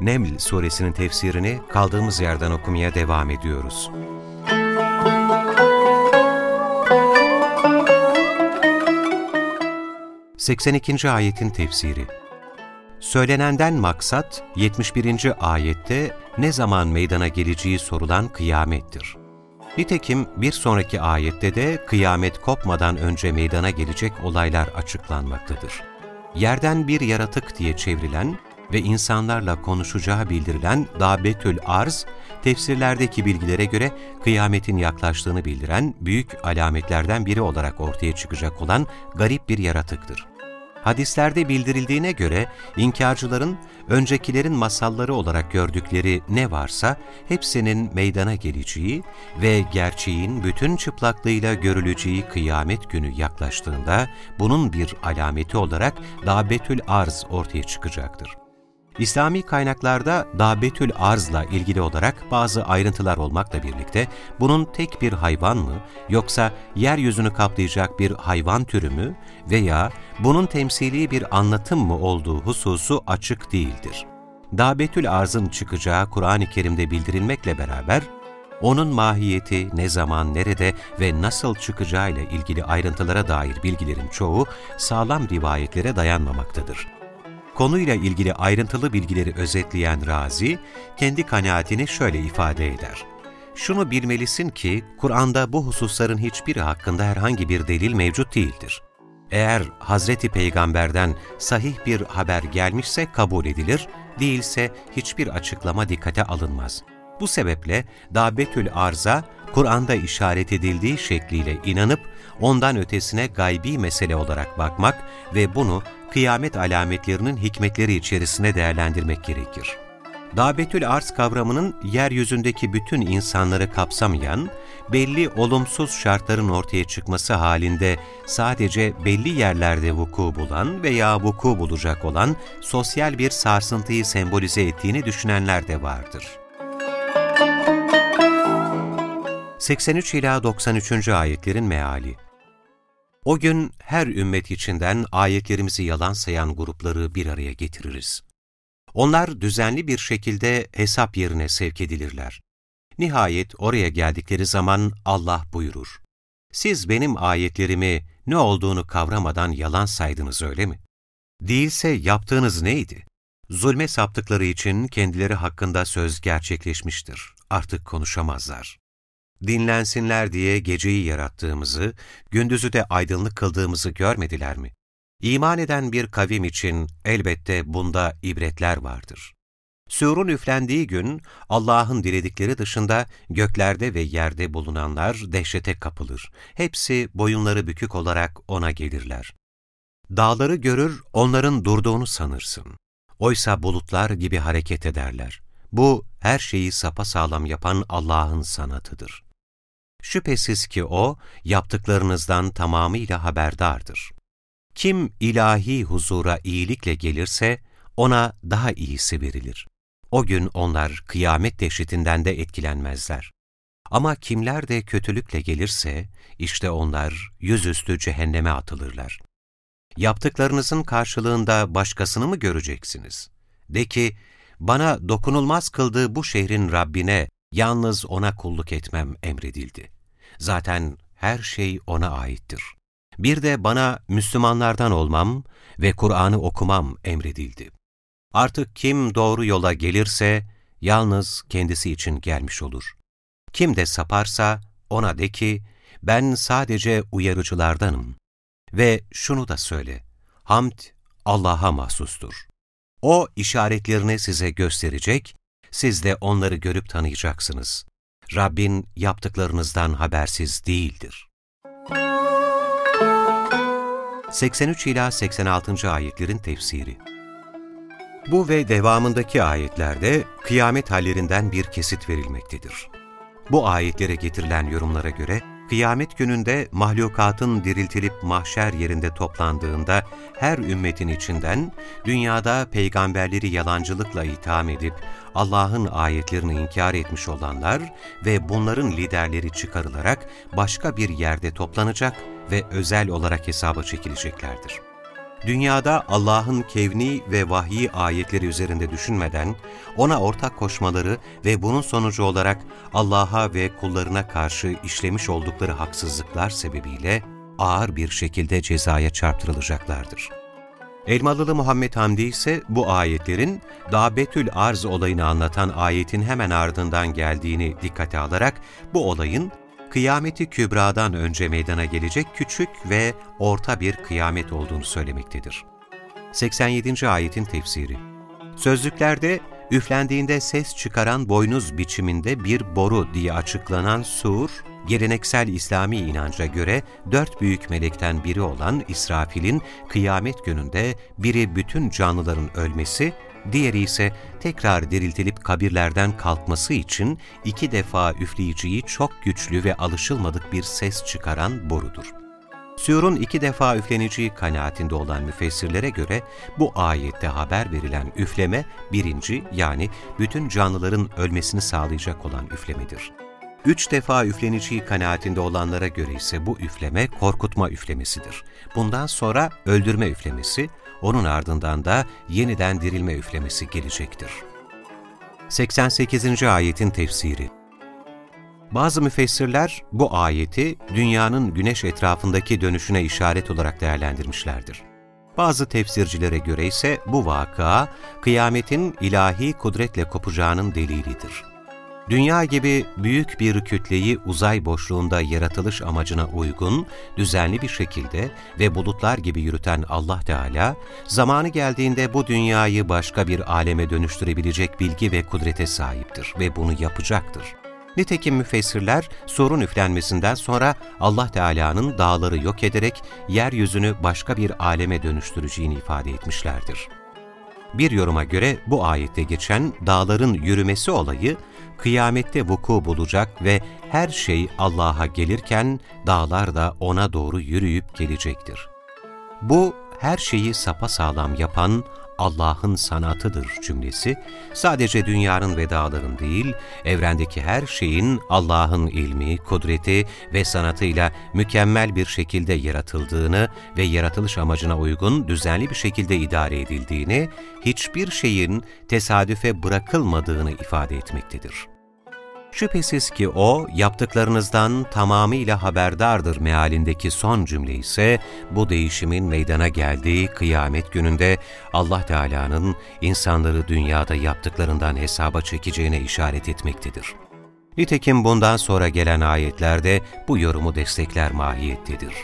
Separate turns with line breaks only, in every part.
Neml suresinin tefsirini kaldığımız yerden okumaya devam ediyoruz. ...82. ayetin tefsiri Söylenenden maksat 71. ayette ne zaman meydana geleceği sorulan kıyamettir. Nitekim bir sonraki ayette de kıyamet kopmadan önce meydana gelecek olaylar açıklanmaktadır. Yerden bir yaratık diye çevrilen ve insanlarla konuşacağı bildirilen Dabetül Arz, tefsirlerdeki bilgilere göre kıyametin yaklaştığını bildiren büyük alametlerden biri olarak ortaya çıkacak olan garip bir yaratıktır. Hadislerde bildirildiğine göre inkarcıların öncekilerin masalları olarak gördükleri ne varsa hepsinin meydana geleceği ve gerçeğin bütün çıplaklığıyla görüleceği kıyamet günü yaklaştığında bunun bir alameti olarak Dabetül Arz ortaya çıkacaktır. İslami kaynaklarda Dabetül Arz'la ilgili olarak bazı ayrıntılar olmakla birlikte bunun tek bir hayvan mı yoksa yeryüzünü kaplayacak bir hayvan türü mü veya bunun temsili bir anlatım mı olduğu hususu açık değildir. Dabetül Arz'ın çıkacağı Kur'an-ı Kerim'de bildirilmekle beraber onun mahiyeti, ne zaman, nerede ve nasıl çıkacağıyla ilgili ayrıntılara dair bilgilerin çoğu sağlam rivayetlere dayanmamaktadır. Konuyla ilgili ayrıntılı bilgileri özetleyen Razi, kendi kanaatini şöyle ifade eder. Şunu bilmelisin ki, Kur'an'da bu hususların hiçbiri hakkında herhangi bir delil mevcut değildir. Eğer Hazreti Peygamber'den sahih bir haber gelmişse kabul edilir, değilse hiçbir açıklama dikkate alınmaz. Bu sebeple Dabetül Arza, Kur'an'da işaret edildiği şekliyle inanıp, ondan ötesine gaybi mesele olarak bakmak ve bunu kıyamet alametlerinin hikmetleri içerisine değerlendirmek gerekir. Dabetül arz kavramının yeryüzündeki bütün insanları kapsamayan, belli olumsuz şartların ortaya çıkması halinde sadece belli yerlerde vuku bulan veya vuku bulacak olan sosyal bir sarsıntıyı sembolize ettiğini düşünenler de vardır. 83 ila 93. ayetlerin meali o gün her ümmet içinden ayetlerimizi yalan sayan grupları bir araya getiririz. Onlar düzenli bir şekilde hesap yerine sevk edilirler. Nihayet oraya geldikleri zaman Allah buyurur. Siz benim ayetlerimi ne olduğunu kavramadan yalan saydınız öyle mi? Değilse yaptığınız neydi? Zulme saptıkları için kendileri hakkında söz gerçekleşmiştir. Artık konuşamazlar dinlensinler diye geceyi yarattığımızı, gündüzü de aydınlık kıldığımızı görmediler mi? İman eden bir kavim için elbette bunda ibretler vardır. Surun üflendiği gün Allah'ın diledikleri dışında göklerde ve yerde bulunanlar dehşete kapılır. Hepsi boyunları bükük olarak ona gelirler. Dağları görür, onların durduğunu sanırsın. Oysa bulutlar gibi hareket ederler. Bu, her şeyi sapasağlam yapan Allah'ın sanatıdır. Şüphesiz ki O, yaptıklarınızdan tamamıyla haberdardır. Kim ilahi huzura iyilikle gelirse, ona daha iyisi verilir. O gün onlar kıyamet dehşetinden de etkilenmezler. Ama kimler de kötülükle gelirse, işte onlar yüzüstü cehenneme atılırlar. Yaptıklarınızın karşılığında başkasını mı göreceksiniz? De ki, bana dokunulmaz kıldığı bu şehrin Rabbine, yalnız O'na kulluk etmem emredildi. Zaten her şey O'na aittir. Bir de bana Müslümanlardan olmam ve Kur'an'ı okumam emredildi. Artık kim doğru yola gelirse, yalnız kendisi için gelmiş olur. Kim de saparsa, ona de ki, ben sadece uyarıcılardanım. Ve şunu da söyle, hamd Allah'a mahsustur. O işaretlerini size gösterecek, siz de onları görüp tanıyacaksınız. Rabbin yaptıklarınızdan habersiz değildir. 83 ila 86. ayetlerin tefsiri Bu ve devamındaki ayetlerde kıyamet hallerinden bir kesit verilmektedir. Bu ayetlere getirilen yorumlara göre, kıyamet gününde mahlukatın diriltilip mahşer yerinde toplandığında her ümmetin içinden dünyada peygamberleri yalancılıkla itham edip Allah'ın ayetlerini inkar etmiş olanlar ve bunların liderleri çıkarılarak başka bir yerde toplanacak ve özel olarak hesaba çekileceklerdir. Dünyada Allah'ın kevni ve vahyi ayetleri üzerinde düşünmeden, ona ortak koşmaları ve bunun sonucu olarak Allah'a ve kullarına karşı işlemiş oldukları haksızlıklar sebebiyle ağır bir şekilde cezaya çarptırılacaklardır. Elmalılı Muhammed Hamdi ise bu ayetlerin Dabetül Arz olayını anlatan ayetin hemen ardından geldiğini dikkate alarak bu olayın kıyameti kübradan önce meydana gelecek küçük ve orta bir kıyamet olduğunu söylemektedir. 87. ayetin tefsiri Sözlüklerde üflendiğinde ses çıkaran boynuz biçiminde bir boru diye açıklanan sur, geleneksel İslami inanca göre dört büyük melekten biri olan İsrafil'in kıyamet gününde biri bütün canlıların ölmesi, diğeri ise tekrar diriltilip kabirlerden kalkması için iki defa üfleyiciyi çok güçlü ve alışılmadık bir ses çıkaran borudur. Sürun iki defa üfleneceği kanaatinde olan müfessirlere göre bu ayette haber verilen üfleme birinci yani bütün canlıların ölmesini sağlayacak olan üflemedir. Üç defa üfleneceği kanaatinde olanlara göre ise bu üfleme korkutma üflemesidir. Bundan sonra öldürme üflemesi, onun ardından da yeniden dirilme üflemesi gelecektir. 88. Ayetin Tefsiri Bazı müfessirler bu ayeti dünyanın güneş etrafındaki dönüşüne işaret olarak değerlendirmişlerdir. Bazı tefsircilere göre ise bu vakıa kıyametin ilahi kudretle kopacağının delilidir. Dünya gibi büyük bir kütleyi uzay boşluğunda yaratılış amacına uygun, düzenli bir şekilde ve bulutlar gibi yürüten Allah Teala, zamanı geldiğinde bu dünyayı başka bir aleme dönüştürebilecek bilgi ve kudrete sahiptir ve bunu yapacaktır. Nitekim müfessirler sorun üflenmesinden sonra Allah Teala'nın dağları yok ederek yeryüzünü başka bir aleme dönüştüreceğini ifade etmişlerdir. Bir yoruma göre bu ayette geçen dağların yürümesi olayı, kıyamette vuku bulacak ve her şey Allah'a gelirken dağlar da ona doğru yürüyüp gelecektir. Bu, her şeyi sapasağlam yapan Allah'ın sanatıdır cümlesi, sadece dünyanın ve dağların değil, evrendeki her şeyin Allah'ın ilmi, kudreti ve sanatıyla mükemmel bir şekilde yaratıldığını ve yaratılış amacına uygun düzenli bir şekilde idare edildiğini, hiçbir şeyin tesadüfe bırakılmadığını ifade etmektedir. Şüphesiz ki o, yaptıklarınızdan tamamıyla haberdardır mealindeki son cümle ise, bu değişimin meydana geldiği kıyamet gününde Allah Teala'nın insanları dünyada yaptıklarından hesaba çekeceğine işaret etmektedir. Nitekim bundan sonra gelen ayetlerde bu yorumu destekler mahiyettedir.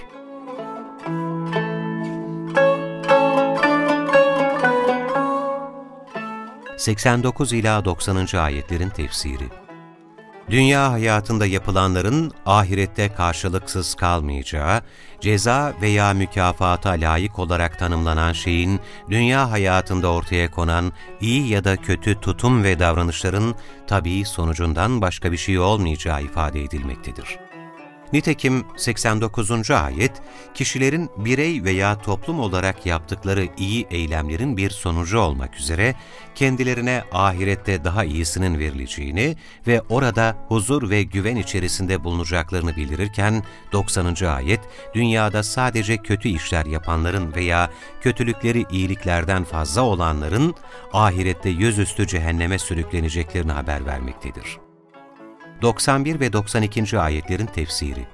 ...89 ila 90. ayetlerin tefsiri dünya hayatında yapılanların ahirette karşılıksız kalmayacağı, ceza veya mükafata layık olarak tanımlanan şeyin dünya hayatında ortaya konan iyi ya da kötü tutum ve davranışların tabii sonucundan başka bir şey olmayacağı ifade edilmektedir. Nitekim 89. ayet, kişilerin birey veya toplum olarak yaptıkları iyi eylemlerin bir sonucu olmak üzere kendilerine ahirette daha iyisinin verileceğini ve orada huzur ve güven içerisinde bulunacaklarını bildirirken 90. ayet, dünyada sadece kötü işler yapanların veya kötülükleri iyiliklerden fazla olanların ahirette yüzüstü cehenneme sürükleneceklerini haber vermektedir. 91 ve 92. ayetlerin tefsiri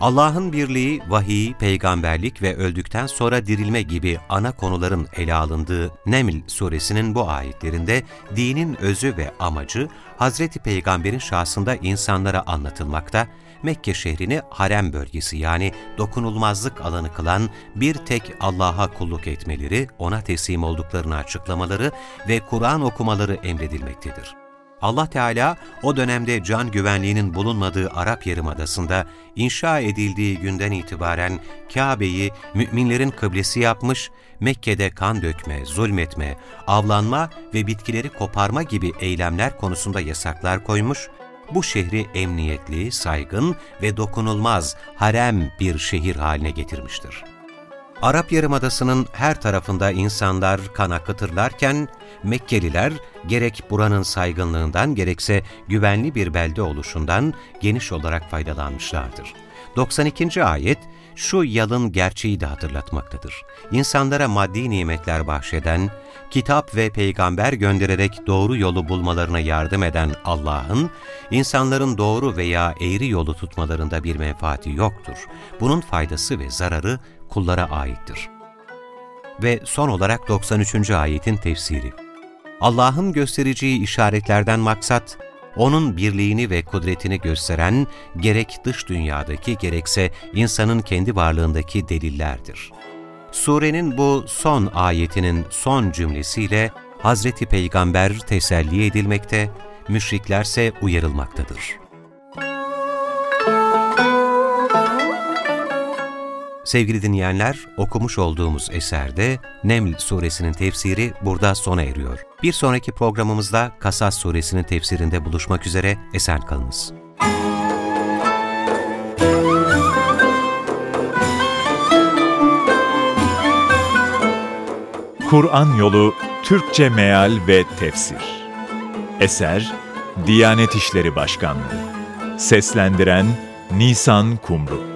Allah'ın birliği, vahiy, peygamberlik ve öldükten sonra dirilme gibi ana konuların ele alındığı Neml suresinin bu ayetlerinde dinin özü ve amacı Hazreti Peygamber'in şahsında insanlara anlatılmakta, Mekke şehrini harem bölgesi yani dokunulmazlık alanı kılan bir tek Allah'a kulluk etmeleri, ona teslim olduklarını açıklamaları ve Kur'an okumaları emredilmektedir. Allah Teala o dönemde can güvenliğinin bulunmadığı Arap Yarımadası'nda inşa edildiği günden itibaren Kabe'yi müminlerin kıblesi yapmış, Mekke'de kan dökme, zulmetme, avlanma ve bitkileri koparma gibi eylemler konusunda yasaklar koymuş, bu şehri emniyetli, saygın ve dokunulmaz harem bir şehir haline getirmiştir. Arap Yarımadası'nın her tarafında insanlar kan akıtırlarken, Mekkeliler gerek buranın saygınlığından gerekse güvenli bir belde oluşundan geniş olarak faydalanmışlardır. 92. ayet şu yalın gerçeği de hatırlatmaktadır. İnsanlara maddi nimetler bahşeden, kitap ve peygamber göndererek doğru yolu bulmalarına yardım eden Allah'ın, insanların doğru veya eğri yolu tutmalarında bir menfaati yoktur. Bunun faydası ve zararı kullara aittir. Ve son olarak 93. ayetin tefsiri. Allah'ın göstereceği işaretlerden maksat, O'nun birliğini ve kudretini gösteren gerek dış dünyadaki gerekse insanın kendi varlığındaki delillerdir. Surenin bu son ayetinin son cümlesiyle Hazreti Peygamber teselli edilmekte, müşriklerse uyarılmaktadır. Sevgili dinleyenler, okumuş olduğumuz eserde Neml suresinin tefsiri burada sona eriyor. Bir sonraki programımızda Kasas suresinin tefsirinde buluşmak üzere esen kalınız.
Kur'an Yolu Türkçe Meal ve Tefsir Eser Diyanet İşleri Başkanlığı Seslendiren Nisan Kumru